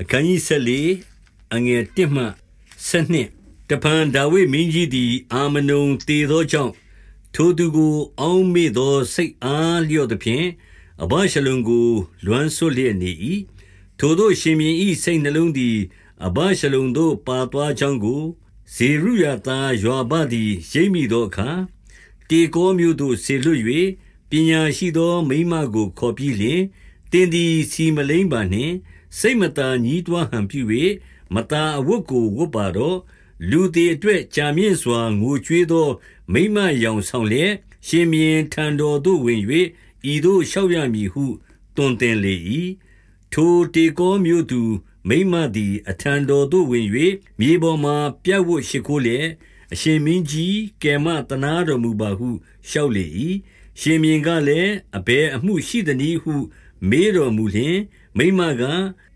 အခန်းကြီး14အငယ်1မှ7တပန်ဒါဝိမင်းကြီးသည် အာမနုံတည်သောကြောင့်ထိုသူကို အောင်းမေသောစိတ်အားလျော့သည်ဖြင့်အဘရှလုံကို လွမ်းဆွလျက်နေ၏ထိုတို့ရှင်မြင်း၏စိတ်နှလုံးသည်အဘရှလုံတို့ပါသွားကြောင်းကိုဇေရုယာသားယွာဘသည်ရိပ်မိသောအခါတေကောမျိုးတို့ဆေလွတ်၍ပညာရှိသောမိမကိုခေါ်ပြီးလျှင်တင်းသည်စီမလိမ့်ပါနှင့် စိတ်မသာညည်းတွားဟန်ပြု၍မသာအဝတ်ကိုဝတ်ပါတော့လူသည်အတွက်ကြာမြင့်စွာငိုကြွေးသော မိမယောင်ဆောင်လျက်ရှင်မြင်းထံတော်သို့ဝင်၍ဤသို့လျှောက်ရမည်ဟုတွင်တင်လေ၏ထိုတေကောမြို့သူ မိမသည်အထံတော်သို့ဝင်၍မြေပေါ်မှပြတ်ဝတ်ရှိခိုးလျက်အရှင်မင်းကြီးကဲမတနာတော်မူပါဟုလျှောက်လေ၏ရှင်မြင်းကလည်းအဘယ်အမှုရှိသနည်းဟု မေးတော်မူလျင်မိမက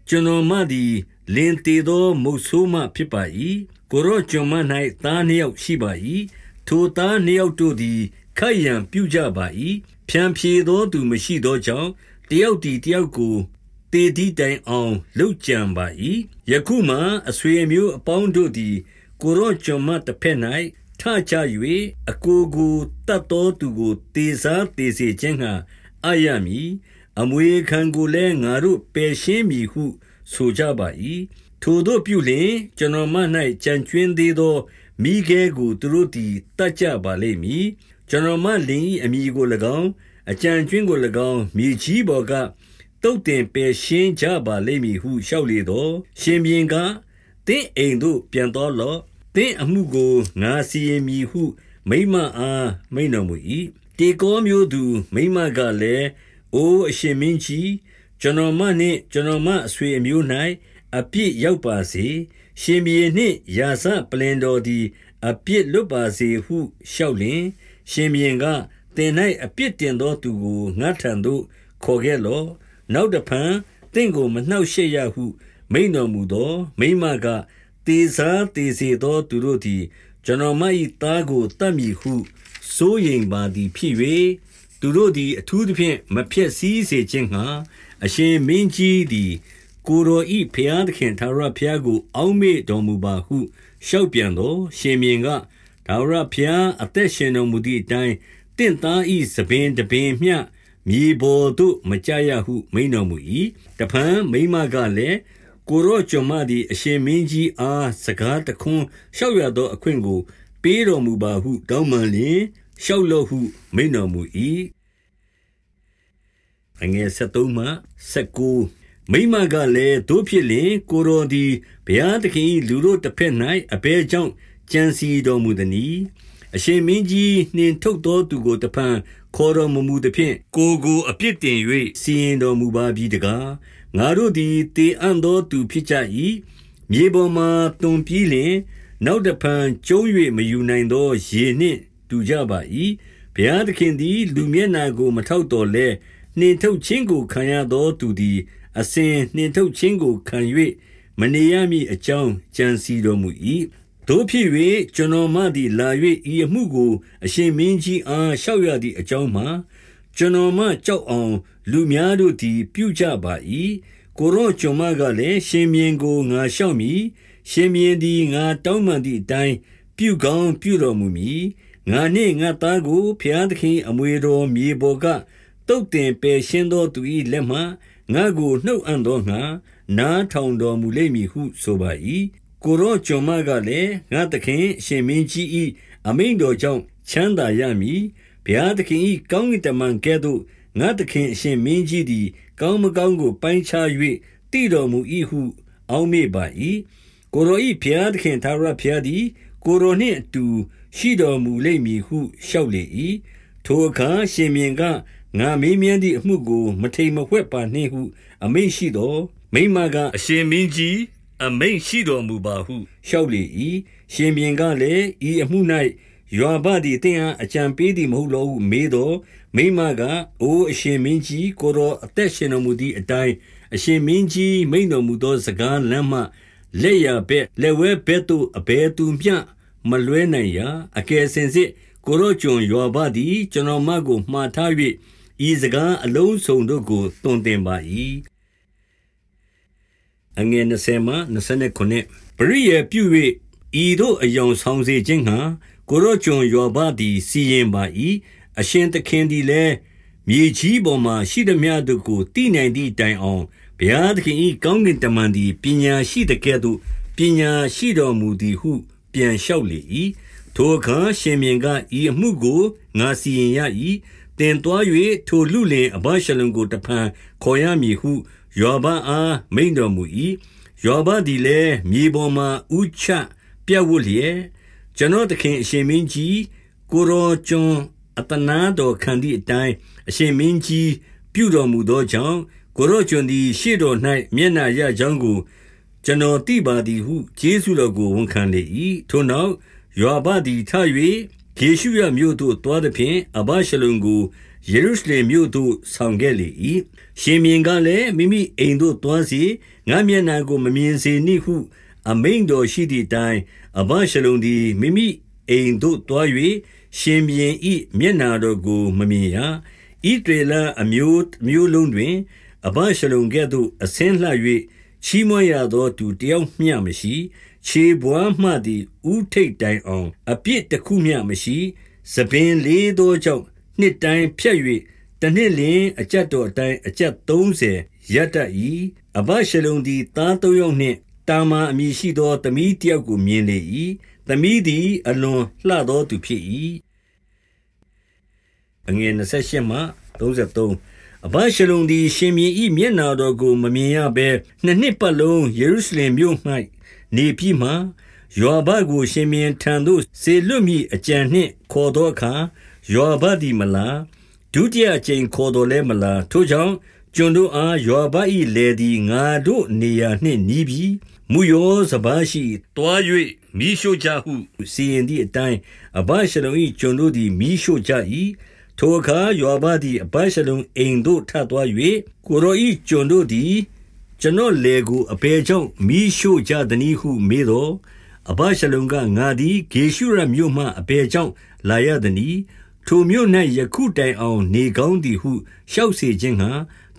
ကျွန်တော်မသည်လင်တည်သောမုတ်ဆိုးမဖြစ်ပါ၏ကိုရောကျွန်မ၌သားနှစ်ယောက်ရှိပါ၏ထိုသားနှစ်ယောက်တို့သည်ခိုက်ရန်ပြုကြပါ၏ဖြံဖြေသောသူမရှိသောကြောင့်တယောက်သည်တယောက်ကိုတေဒီတိုင်အောင်လှုပ်ကြံပါ၏ယခုမှအဆွေအမျိုးအပေါင်းတို့သည်ကိုရောကျွန်မတစ်ဖက်၌ထကြ၍အကိုကိုတတ်သောသူကိုတေစားတေစေခြင်းဟာအာရမည် အမွေခံကိုလည်းငါတို့ပယ်ရှင်းမည်ဟုဆိုကြပါ၏ထိုတို့ပြုလျင်ကျွန်တော်မ၌ကြံကျွင်းသေးသောမိခဲကိုသူတို့သည်တတ်ကြပါလိမ့်မည်ကျွန်တော်မလင်၏အမိကို၎င်းအကြံကျွင်းကို၎င်းမြေကြီးပေါ်ကတုတ်တင်ပယ်ရှင်းကြပါလိမ့်မည်ဟုလျှောက်လေတော့ရှင်ဘင်ကတင်းအိမ်သို့ပြန်တော်လော့တင်းအမှုကိုငါစီရင်မည်ဟု မိမအားမိန်တော်မူ၏တေကောမျိုးသူမိမကလည်း အိုအရှင်မင်းကြီး ကျွန်တော်မနှင့် ကျွန်တော်မအဆွေအမျိုး၌အပြစ်ရောက်ပါစေ ရှင်ဘီနှင့်ယာစပလင်တော်သည် အပြစ်လွတ်ပါစေဟု လျှောက်လျင် ရှင်ဘီကတင်၌အပြစ်တင်သောသူကို ငါထံသို့ ခေါ်ခဲ့လော့ နောက်တဖန်တင့်ကို မနှောက်ရှက်ရဟု မိန်တော်မူသောမိမကတေစားတေစေသော သူတို့သည် ကျွန်တော်မ၏သားကိုတတ်မည်ဟု စိုးရင်ပါသည်ဖြစ်၍ သူတို့သည် အထူးသဖြင့် မဖျက်ဆီးစေခြင်းငှါ အရှင်မင်းကြီးသည် ကိုယ်တော်၏ဘုရားသခင် ထာဝရဘုရားကို အောက်မေ့တော်မူပါဟု လျှောက်ပြန်သော်၊ရှင်ဘုရင်က၊ထာဝရဘုရား အသက်ရှင်တော်မူသည်အတိုင်း သင့်သား၏ဆံပင်တပင်မျှ မြေပေါ်သို့ မကျရဟု မိန့်တော်မူ၏။တဖန် မိန်းမကလည်း၊ကိုယ်တော်ကျွန်မသည် အရှင်မင်းကြီးအား စကားတခွန်းလျှောက်ရသော အခွင့်ကို ပေးတော်မူပါဟု တောင်းပန်လျှင်၊ လျှောက်လော့ဟု မိန့်တော်မူ၏။မိန်းမကလည်း၊သို့ဖြစ်လျှင် ကိုယ်တော်သည်ဘုရားသခင်၏လူတို့တဘက်၌အဘယ်ကြောင့်ကြံစည်တော်မူသနည်း။အရှင်မင်းကြီးနှင်ထုတ်သောသူကိုတဖန်ခေါ်တော်မမူသဖြင့်ကိုယ်ကိုအပြစ်တင်၍စီရင်တော်မူပါပြီတကား။ငါတို့သည်သေအံ့သောသူဖြစ်ကြ၏။မြေပေါ်မှာသွန်းပြီးလျှင် နောက်တဖန်ကျုံး၍မယူနိုင်သောရေနှင့် တူကြပါ၏။ဘုရားသခင်သည် လူမျက်နှာကို မထောက်သော်လည်း၊နှင်ထုတ်ခြင်းကိုခံရသောသူသည် အစဉ်နှင်ထုတ်ခြင်းကိုခံ၍မနေရမည်အကြောင်းကြံစည်တော်မူ၏။သို့ဖြစ်၍ကျွန်တော်မသည်လာ၍ဤအမှုကို အရှင်မင်းကြီးအားလျှောက်ရသည်အကြောင်းမှာ၊ကျွန်တော်မကြောက်အောင် လူများတို့သည် ပြုကြပါ၏။ကိုယ်တော်ကျွန်မကလည်း၊ရှင်ဘုရင်ကိုငါလျှောက်မည်။ရှင်ဘုရင်သည်ငါတောင်းပန်သည်အတိုင်းပြုကောင်းပြုတော်မူမည်။ ငါနှင့်ငါ့သားကိုဘုရားသခင်၏အမွေတော်မြေပေါ်ကသုတ်သင်ပယ်ရှင်းသောသူ၏လက်မှငါ့ကိုနှုတ်အံ့သောငှါနားထောင်တော်မူလိမ့်မည်ဟုဆိုပါ၏။ကိုယ်တော်ကျွန်မကလည်း၊ငါ့သခင်အရှင်မင်းကြီး၏အမိန့်တော်ကြောင့်ချမ်းသာရမည်။ဘုရားသခင်၏ကောင်းကင်တမန်ကဲ့သို့ငါ့သခင်အရှင်မင်းကြီးသည် ကောင်းမကောင်းကိုပိုင်းခြား၍သိတော်မူ၏ဟု အောက်မေ့ပါ၏။ကိုယ်တော်၏ဘုရားသခင်ထာဝရဘုရားသည်ကိုယ်တော်နှင့်အတူ ရှိတော်မူလိမ့်မည်ဟုလျှောက်လေ၏။ထိုအခါရှင်ဘုရင်ကငါမေးမြန်းသည့်အမှုကို မထိမ်မဝှက်ပါနှင့်ဟု အမိန့်ရှိသော်မိန်းမကအရှင်မင်းကြီးအမိန့်ရှိတော်မူပါဟုလျှောက်လေ၏။ရှင်ဘုရင်ကလည်း၊ဤအမှု၌ယွာဘသည်သင့်အားအကြံပေးသည်မဟုတ်လောဟုမေးသော်၊မိန်းမက၊အိုအရှင်မင်းကြီး၊ကိုယ်တော်အသက်ရှင်တော်မူသည်အတိုင်းအရှင်မင်းကြီးမိန့်တော်မူသောစကားလမ်းမှလက်ျာဘက်၊လက်ဝဲဘက်သို့အဘယ်သူမျှ မလွှဲနိုင်ရာ။အကယ်စင်စစ်ကိုယ်တော်ကျွန်ယွာဘသည် ကျွန်တော်မကိုမှာထား၍ဤစကားအလုံးစုံတို့ကိုသွန်သင်ပါ၏အငယ်20မှ29ပရိယေပြု၍ဤတို့အယောင်ဆောင်စေခြင်းဟာကိုရောကျွန်ယောဘသည်စီရင်ပါ၏အရှင်သခင်သည်လည်းမြေကြီးပေါ်မှရှိသည်များတို့ကိုတည်နိုင်သည့်တိုင်အောင်ဘုရားသခင်၏ကောင်းကင်တမန်သည်ပညာရှိတဲ့ကဲ့သို့ပညာရှိတော်မူသည်ဟု ပြန်လျှောက်လေ၏ထိုအခါရှင်မြင်ကဤအမှုကိုငါစီရင်ရ၏တင်သွား၍ထိုလူလင်အဘရှလုံကိုတဖန်ခေါ်ရမည်ဟုယောဘအားမိန်တော်မူ၏ယောဘသည်လည်းမြေပေါ်မှဥချပြတ်ဝတ်လျက်ကျွန်တော်သခင်အရှင်မင်းကြီးကိုရောကျွန်းအတနာတော်ခံသည့်အတိုင်းအရှင်မင်းကြီးပြုတော်မူသောကြောင့်ကိုရောကျွန်းသည်ရှေ့တော်၌မျက်နာရကြောင်းကို ကျွန်တော်သိပါသည်ဟုကျေးဇူးတော်ကိုဝန်ခံလေ၏ထို့နောက်ယောဘသည်ထ၍ဂေရှုရမြို့သို့တွားသဖြင့်အဘရှလုံကိုယေရုရှလင်မြို့သို့ဆောင်ခဲ့လေ၏ရှင်မြင်းကလည်းမိမိအိမ်သို့တွားစီငါမျက်နှာကိုမမြင်စေနှင့်ဟု အမိန်တော်ရှိသည့်တိုင်အဘရှလုံသည်မိမိအိမ်သို့တွား၍ရှင်မြင်းဤမျက်နှာတော်ကိုမမြင်ရဤတေလအမျိုးမျိုးလုံးတွင် အဘရှလုံကဲ့သို့အစင်းလှ၍ ချီးမွမ်းရသောသူတယောက်မျှမရှိခြေဘွားမှသည်ဥထိတ်တိုင်အောင် အပြစ်တစ်ခုမျှမရှိသပင်လေးသောကြောင့်နှစ်တိုင်းဖြတ်၍တနှစ်လင်အကြက်တော်အတိုင်းအကြက်30ရတတ်၏အဘရှလုံသည်သားသုံးယောက်နှင့်တာမာအမည်ရှိသောသမီးတယောက်ကိုမြင်လေ၏သမီးသည်အလွန်လှသောသူဖြစ်၏အငယ်28မှ33 အဘရှလုံသည် ရှင်မြင်းဤမျက်နာတော်ကို မမြင်ရဘဲနှစ်နှစ်ပတ်လုံးယေရုရှလင်မြို့၌နေပြီးမှယောဘကို ရှင်မြင်းထံသို့ဆေလွတ်မိအကြံနှင့် ခေါ်သောအခါယောဘသည်မလာဒုတိယအကြိမ်ခေါ်တော်လဲမလာထိုကြောင့်ကျွန်တို့အားယောဘ၏လေသည်ငါတို့နေရာနှင့်နီးပြီးမူယောစပါရှိတွား၍မိရှို့ကြဟုစီရင်သည့်အတိုင်းအဘရှလုံ၏ကျွန်တို့သည်မိရှို့ကြ၏ ထိုအခါယောဘသည်အဘရှလုံအိမ်သို့ထသွား၍ကိုရော၏ကျွန်တို့သည် ကျွန်တော်လေကိုအဘယ်ကြောင့်မိရှို့ကြသနည်းဟုမေးတော့အဘရှလုံကငါသည်ဂေရှုရမြို့မှအဘယ်ကြောင့်လာရသနည်းထိုမြို့၌ယခုတိုင်အောင်နေကောင်းသည်ဟုလျှောက်စေခြင်းဟံ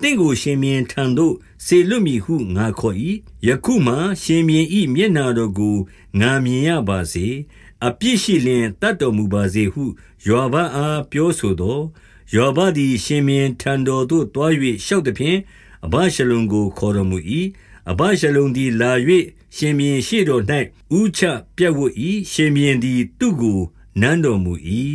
တင့်ကိုရှင်မြင်းထံသို့ဆေလွတ်မည်ဟုငါခေါ်၏ယခုမှရှင်မြင်းဤမျက်နာတော်ကိုငါမြင်ရပါစေအပြစ်ရှိလင်တတ်တော်မူပါစေဟု ယောဘအားပြောဆိုသောယောဘသည် ရှင်မြင်းထံတော်သို့တွား၍လျှောက်သည်ဖြင့်အဘရှလုံကိုခေါ်တော်မူ၏အဘရှလုံသည်လာ၍ရှင်မြင်းရှိတော်၌ဥချပြတ်ဝတ်၏ရှင်မြင်းသည်သူ့ကိုနမ်းတော်မူ၏